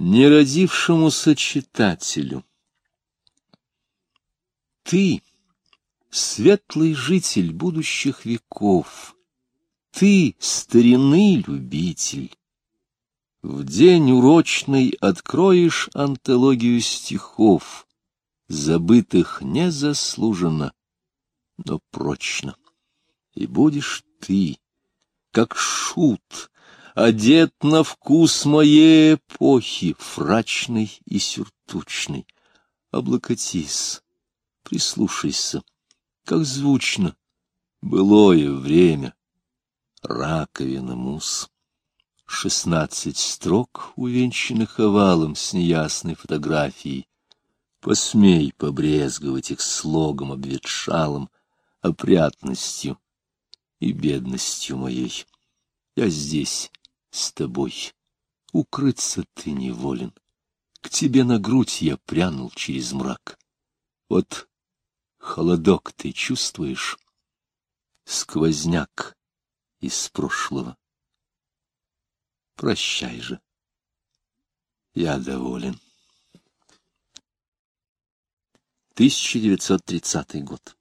Неродившемуся читателю. Ты, светлый житель будущих веков, Ты, старины любитель, В день урочный откроешь антологию стихов, Забытых незаслуженно, но прочно. И будешь ты, как шут, одет на вкус моей эпохи, фрачный и сюртучный. Облокотись, прислушайся, как звучно былое время. Раковина мус. Шестнадцать строк, увенчанных овалом с неясной фотографией. Посмей побрезговать их слогом обветшалым, опрятностью и бедностью моей. Я здесь, с тобой. Укрыться ты неволен. К тебе на грудь я прянул через мрак. Вот холодок ты чувствуешь, сквозняк из прошлого. Прощай же, я доволен. 1930 год.